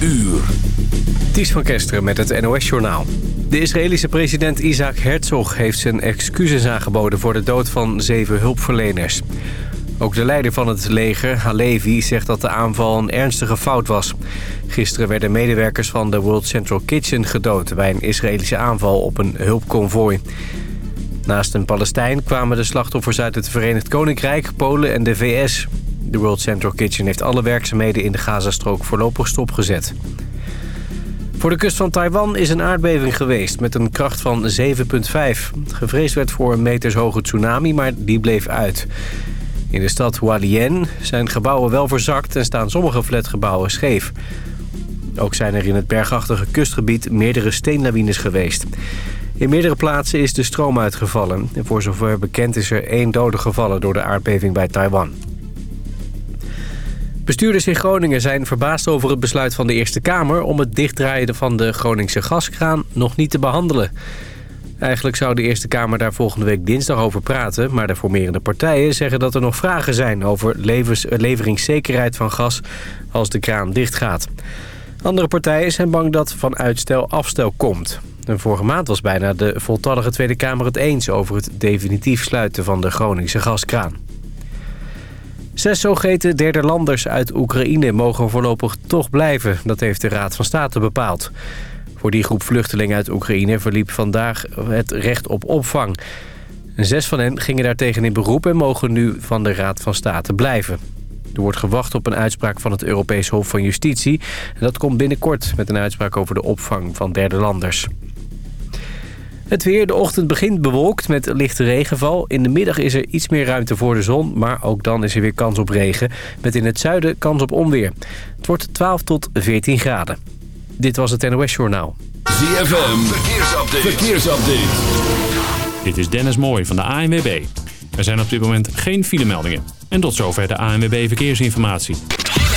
uur. Ties van Kesteren met het NOS-journaal. De Israëlische president Isaac Herzog heeft zijn excuses aangeboden... voor de dood van zeven hulpverleners. Ook de leider van het leger, Halevi, zegt dat de aanval een ernstige fout was. Gisteren werden medewerkers van de World Central Kitchen gedood... bij een Israëlische aanval op een hulpconvooi. Naast een Palestijn kwamen de slachtoffers uit het Verenigd Koninkrijk, Polen en de VS. De World Central Kitchen heeft alle werkzaamheden in de Gazastrook voorlopig stopgezet. Voor de kust van Taiwan is een aardbeving geweest met een kracht van 7,5. Gevreesd werd voor een metershoge tsunami, maar die bleef uit. In de stad Hualien zijn gebouwen wel verzakt en staan sommige flatgebouwen scheef. Ook zijn er in het bergachtige kustgebied meerdere steenlawines geweest. In meerdere plaatsen is de stroom uitgevallen. En voor zover bekend is er één dode gevallen door de aardbeving bij Taiwan. Bestuurders in Groningen zijn verbaasd over het besluit van de Eerste Kamer... om het dichtdraaien van de Groningse gaskraan nog niet te behandelen. Eigenlijk zou de Eerste Kamer daar volgende week dinsdag over praten... maar de formerende partijen zeggen dat er nog vragen zijn... over leveringszekerheid van gas als de kraan dichtgaat. Andere partijen zijn bang dat van uitstel afstel komt. En vorige maand was bijna de voltallige Tweede Kamer het eens... over het definitief sluiten van de Groningse gaskraan. Zes zogeheten derde landers uit Oekraïne mogen voorlopig toch blijven. Dat heeft de Raad van State bepaald. Voor die groep vluchtelingen uit Oekraïne verliep vandaag het recht op opvang. Zes van hen gingen daartegen in beroep en mogen nu van de Raad van State blijven. Er wordt gewacht op een uitspraak van het Europees Hof van Justitie. En dat komt binnenkort met een uitspraak over de opvang van derde landers. Het weer, de ochtend begint bewolkt met lichte regenval. In de middag is er iets meer ruimte voor de zon, maar ook dan is er weer kans op regen. Met in het zuiden kans op onweer. Het wordt 12 tot 14 graden. Dit was het NOS Journaal. ZFM, verkeersupdate. verkeersupdate. Dit is Dennis Mooij van de ANWB. Er zijn op dit moment geen filemeldingen. En tot zover de ANWB Verkeersinformatie.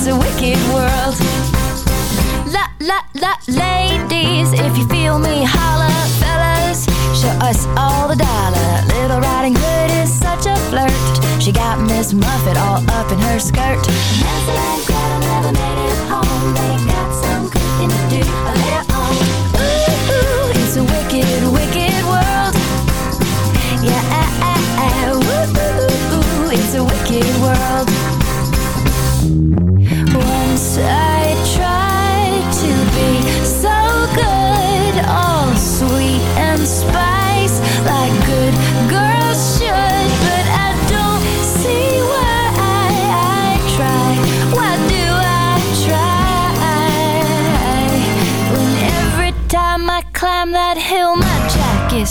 it's a wicked world. La, la, la, ladies, if you feel me, holla, fellas. Show us all the dollar. Little Riding Hood is such a flirt. She got Miss Muffet all up in her skirt. Hansel and Gretel never made it home. They got some cooking to do of their own. Ooh, it's a wicked, wicked world. Yeah, ooh, ooh, ooh, it's a wicked world.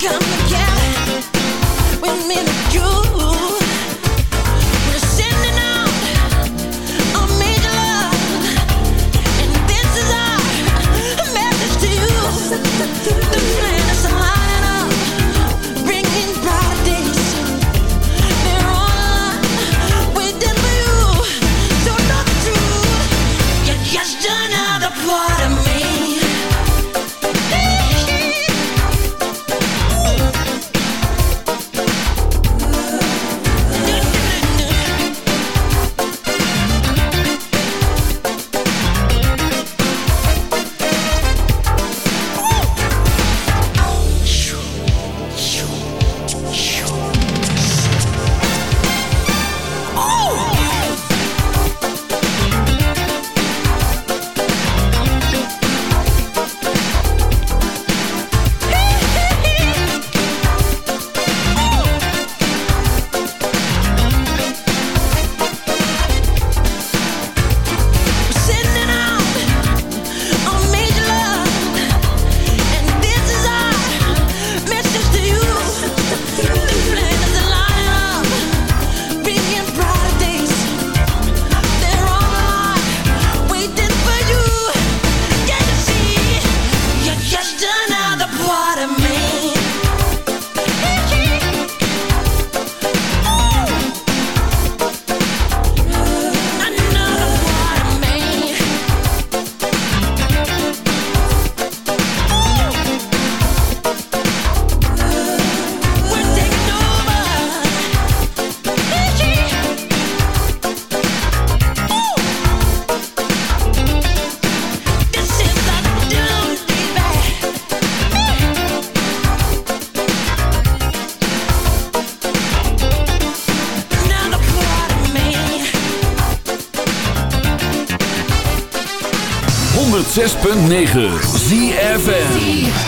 Come 106.9 ZFN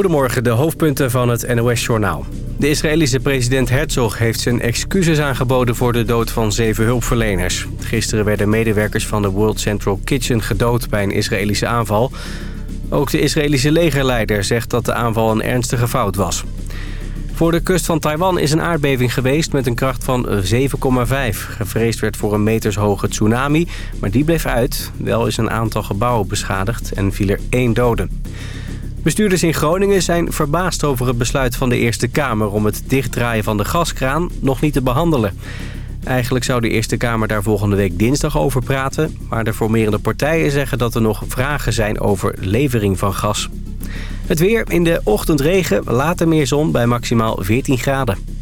Goedemorgen, de hoofdpunten van het NOS-journaal. De Israëlische president Herzog heeft zijn excuses aangeboden voor de dood van zeven hulpverleners. Gisteren werden medewerkers van de World Central Kitchen gedood bij een Israëlische aanval. Ook de Israëlische legerleider zegt dat de aanval een ernstige fout was. Voor de kust van Taiwan is een aardbeving geweest met een kracht van 7,5. Gevreesd werd voor een metershoge tsunami, maar die bleef uit. Wel is een aantal gebouwen beschadigd en viel er één dode. Bestuurders in Groningen zijn verbaasd over het besluit van de Eerste Kamer... om het dichtdraaien van de gaskraan nog niet te behandelen. Eigenlijk zou de Eerste Kamer daar volgende week dinsdag over praten... maar de formerende partijen zeggen dat er nog vragen zijn over levering van gas. Het weer in de ochtendregen, later meer zon bij maximaal 14 graden.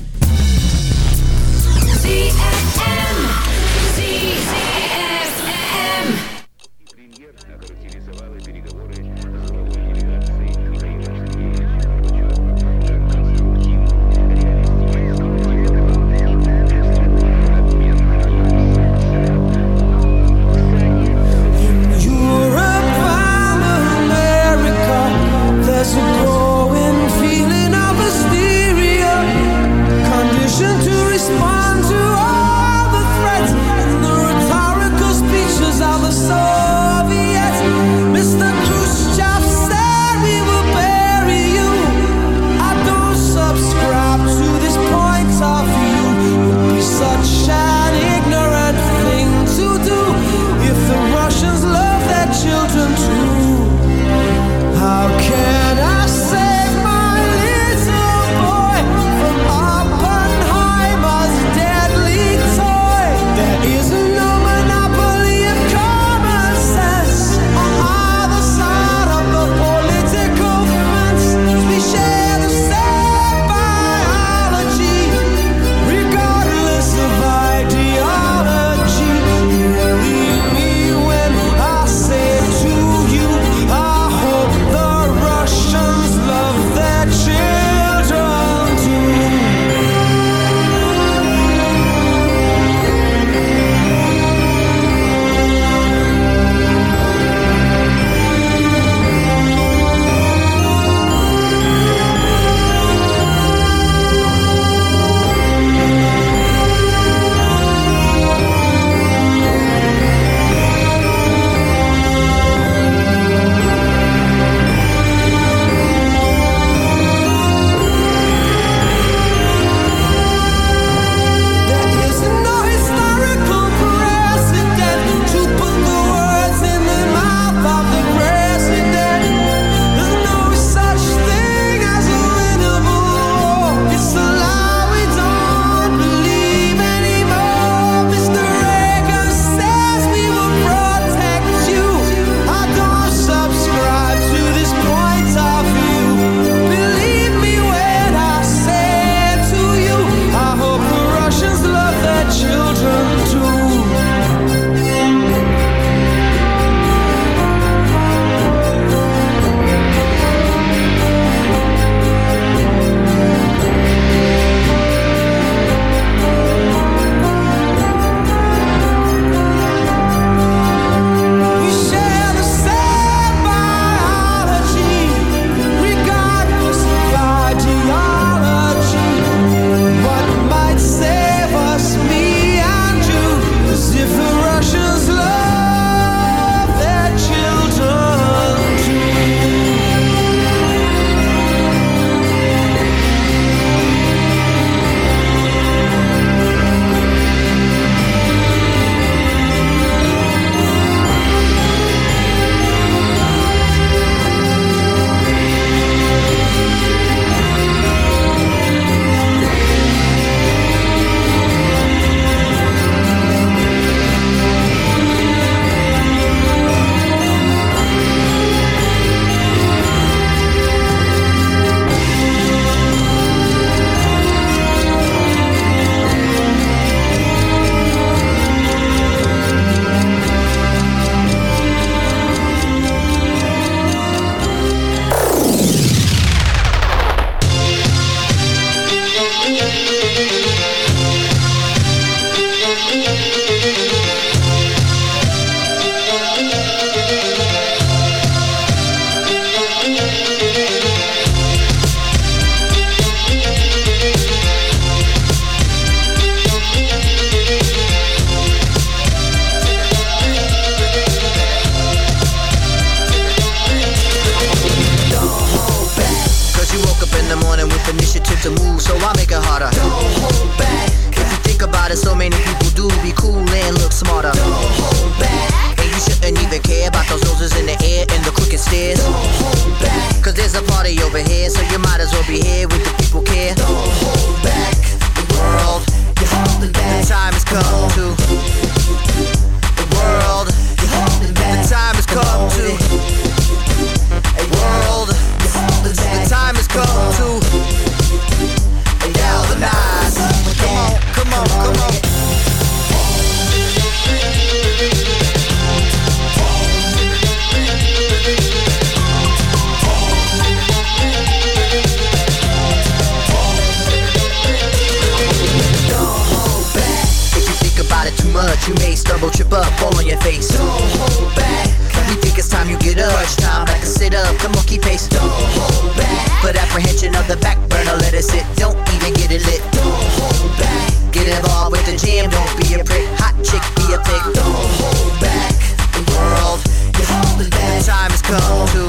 Your face. Don't hold back. We think it's time you get up. Crunch time, back and sit up. Come on, keep pace. Don't hold back. Put apprehension of the back burner, let it sit. Don't even get it lit. Don't hold back. Get involved with the jam, don't be a prick. Hot chick, be a pig. Don't hold back. The world, you're holding back. The time has come to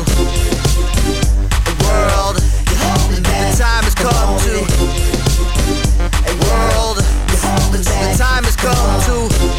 the world. You're holding back. The time has come to a world. The time has come to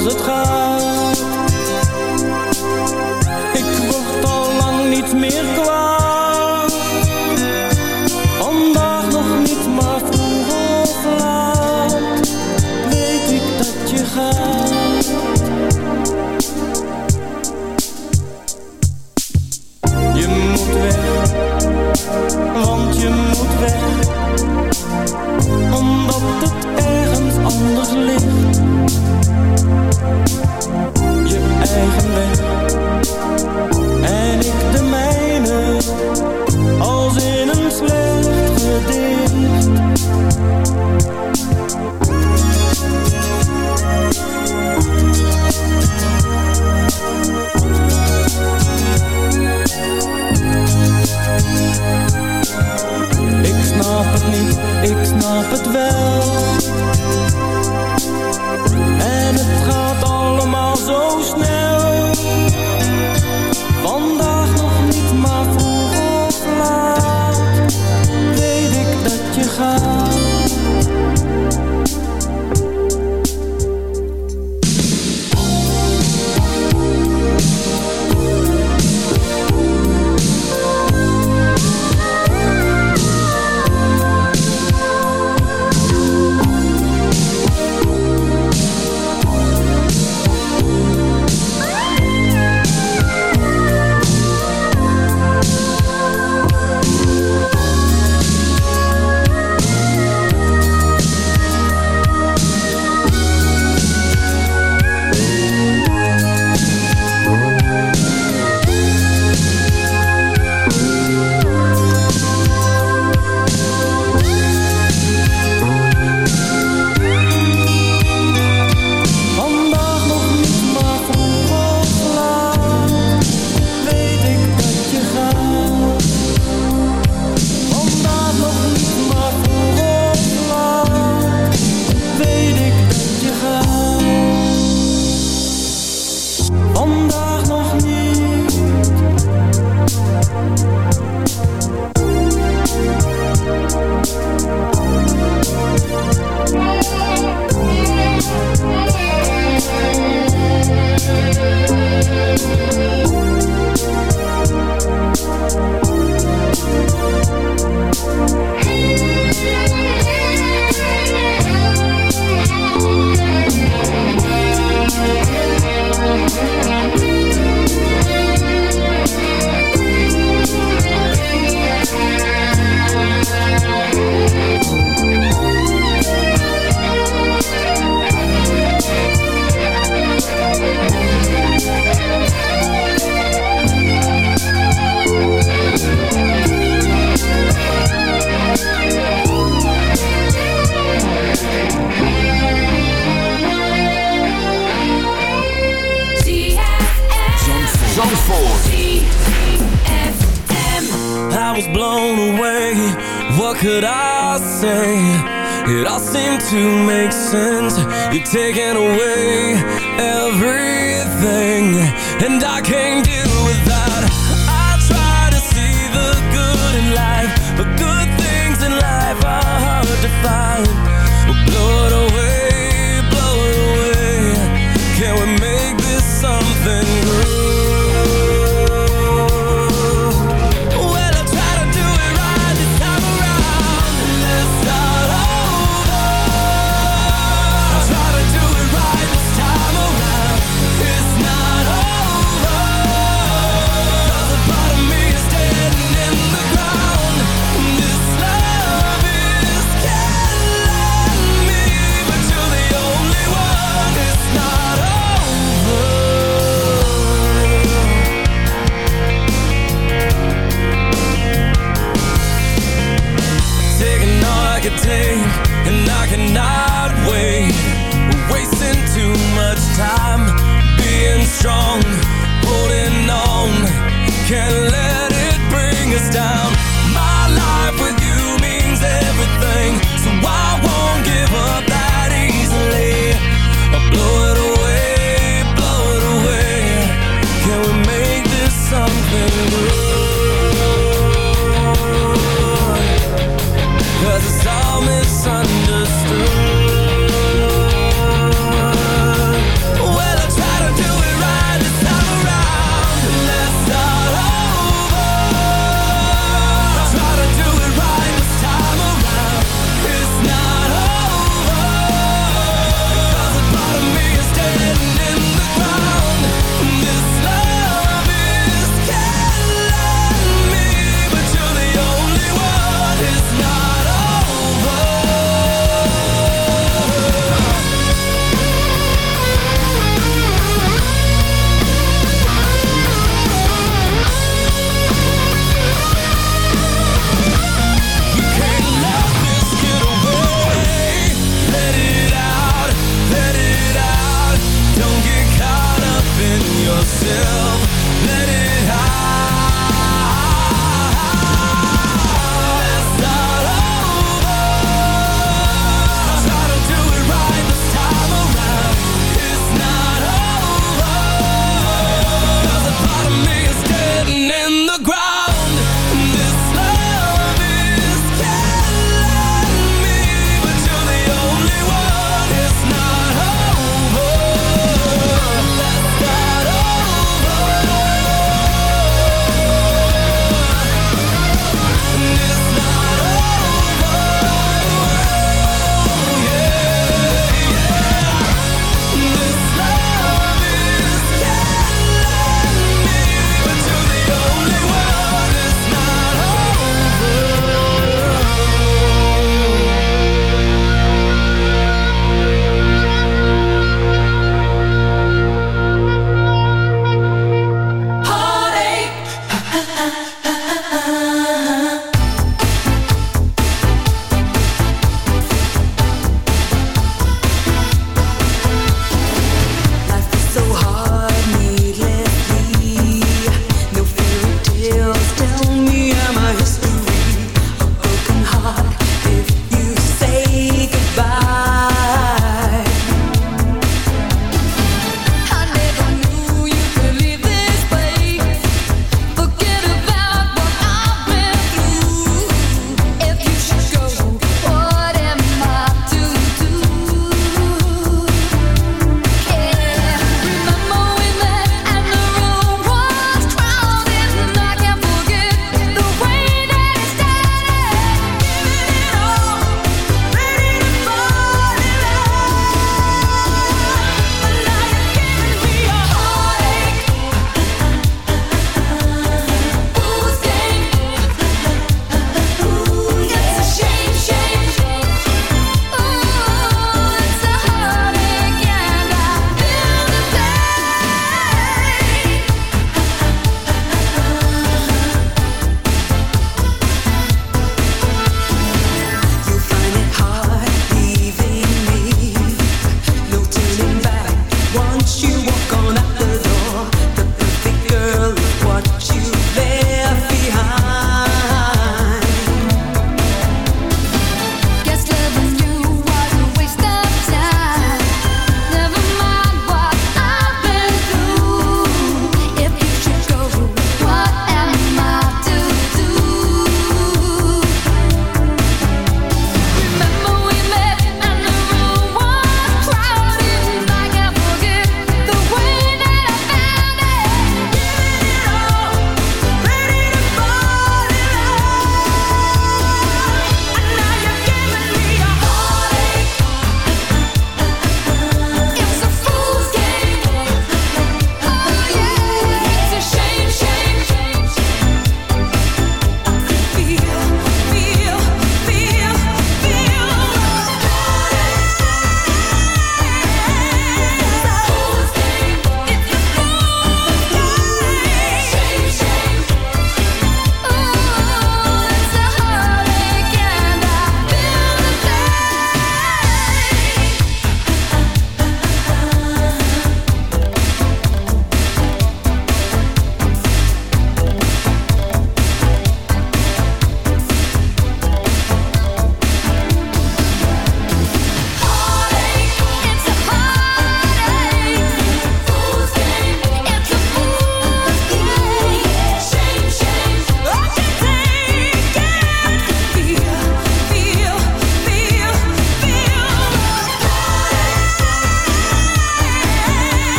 sans autre